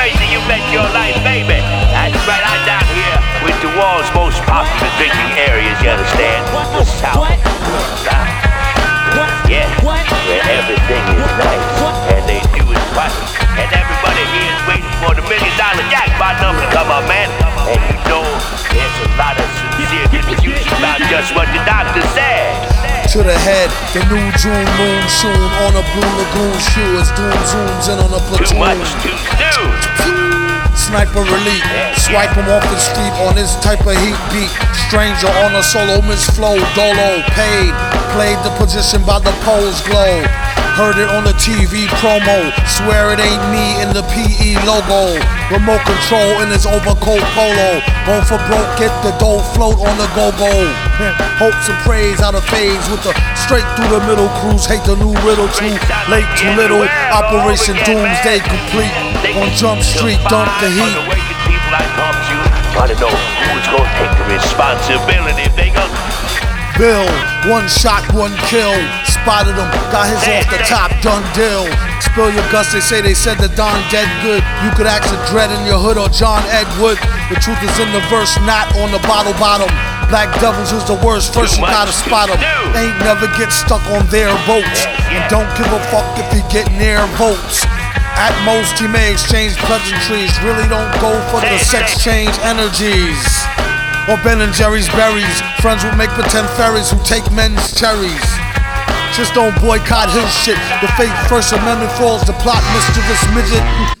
amazing you met your life, baby. That's right, I'm down here with the world's most popular drinking areas, you understand? The South. Yeah, where everything is nice and they do it right. And everybody here is waiting for the million dollar jackpot number to come up, man. And you know, there's a lot of sincere confusion about just what the doctor said to the head. The new June moon soon on a blue lagoon. Shoes, doom zooms in on a platoon. Too much, too soon. Sniper elite, swipe him off the street on this type of heat beat. Stranger on a solo, Miss Flow, Dolo, paid. Played the position by the poles glow. Heard it on the TV promo. Swear it ain't me in the PE logo. Remote control in his overcoat polo. Going for broke, get the dough float on the go go. Hopes and praise out of phase with the straight through the middle cruise. Hate the new riddle too late, too little. Operation Doomsday complete. On Jump Street, dump the heat. On the way to people I come to, trying to know who's gonna take the responsibility if they gonna Bill, one shot, one kill. Spotted him, got his off the top, done deal. Spill your guts, they say they said the Don dead good. You could ask a dread in your hood or John Edward. The truth is in the verse, not on the bottle bottom. Black Devils is the worst, first you gotta spot them. Ain't never get stuck on their votes. And don't give a fuck if he get near votes. At most, he may exchange pleasantries. Really don't go for the sex change energies. Or Ben and Jerry's berries. Friends will make pretend fairies who take men's cherries. Just don't boycott his shit. The fake First Amendment falls, the plot mischievous midget.